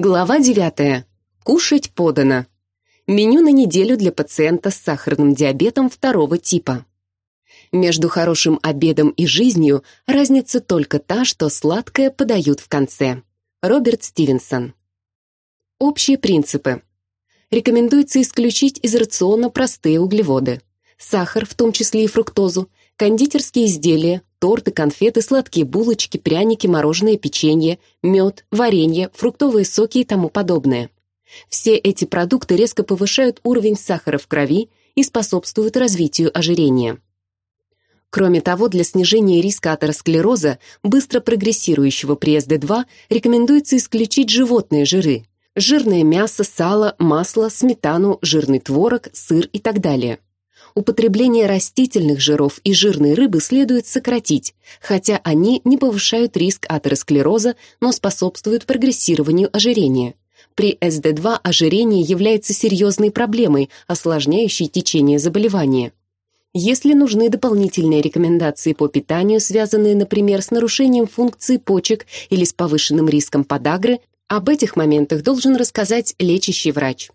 Глава 9. Кушать подано. Меню на неделю для пациента с сахарным диабетом второго типа. Между хорошим обедом и жизнью разница только та, что сладкое подают в конце. Роберт Стивенсон. Общие принципы. Рекомендуется исключить из рациона простые углеводы. Сахар, в том числе и фруктозу, кондитерские изделия, торты, конфеты, сладкие булочки, пряники, мороженое, печенье, мед, варенье, фруктовые соки и тому подобное. Все эти продукты резко повышают уровень сахара в крови и способствуют развитию ожирения. Кроме того, для снижения риска атеросклероза, быстро прогрессирующего при СД2, рекомендуется исключить животные жиры – жирное мясо, сало, масло, сметану, жирный творог, сыр и так далее. Употребление растительных жиров и жирной рыбы следует сократить, хотя они не повышают риск атеросклероза, но способствуют прогрессированию ожирения. При СД2 ожирение является серьезной проблемой, осложняющей течение заболевания. Если нужны дополнительные рекомендации по питанию, связанные, например, с нарушением функции почек или с повышенным риском подагры, об этих моментах должен рассказать лечащий врач.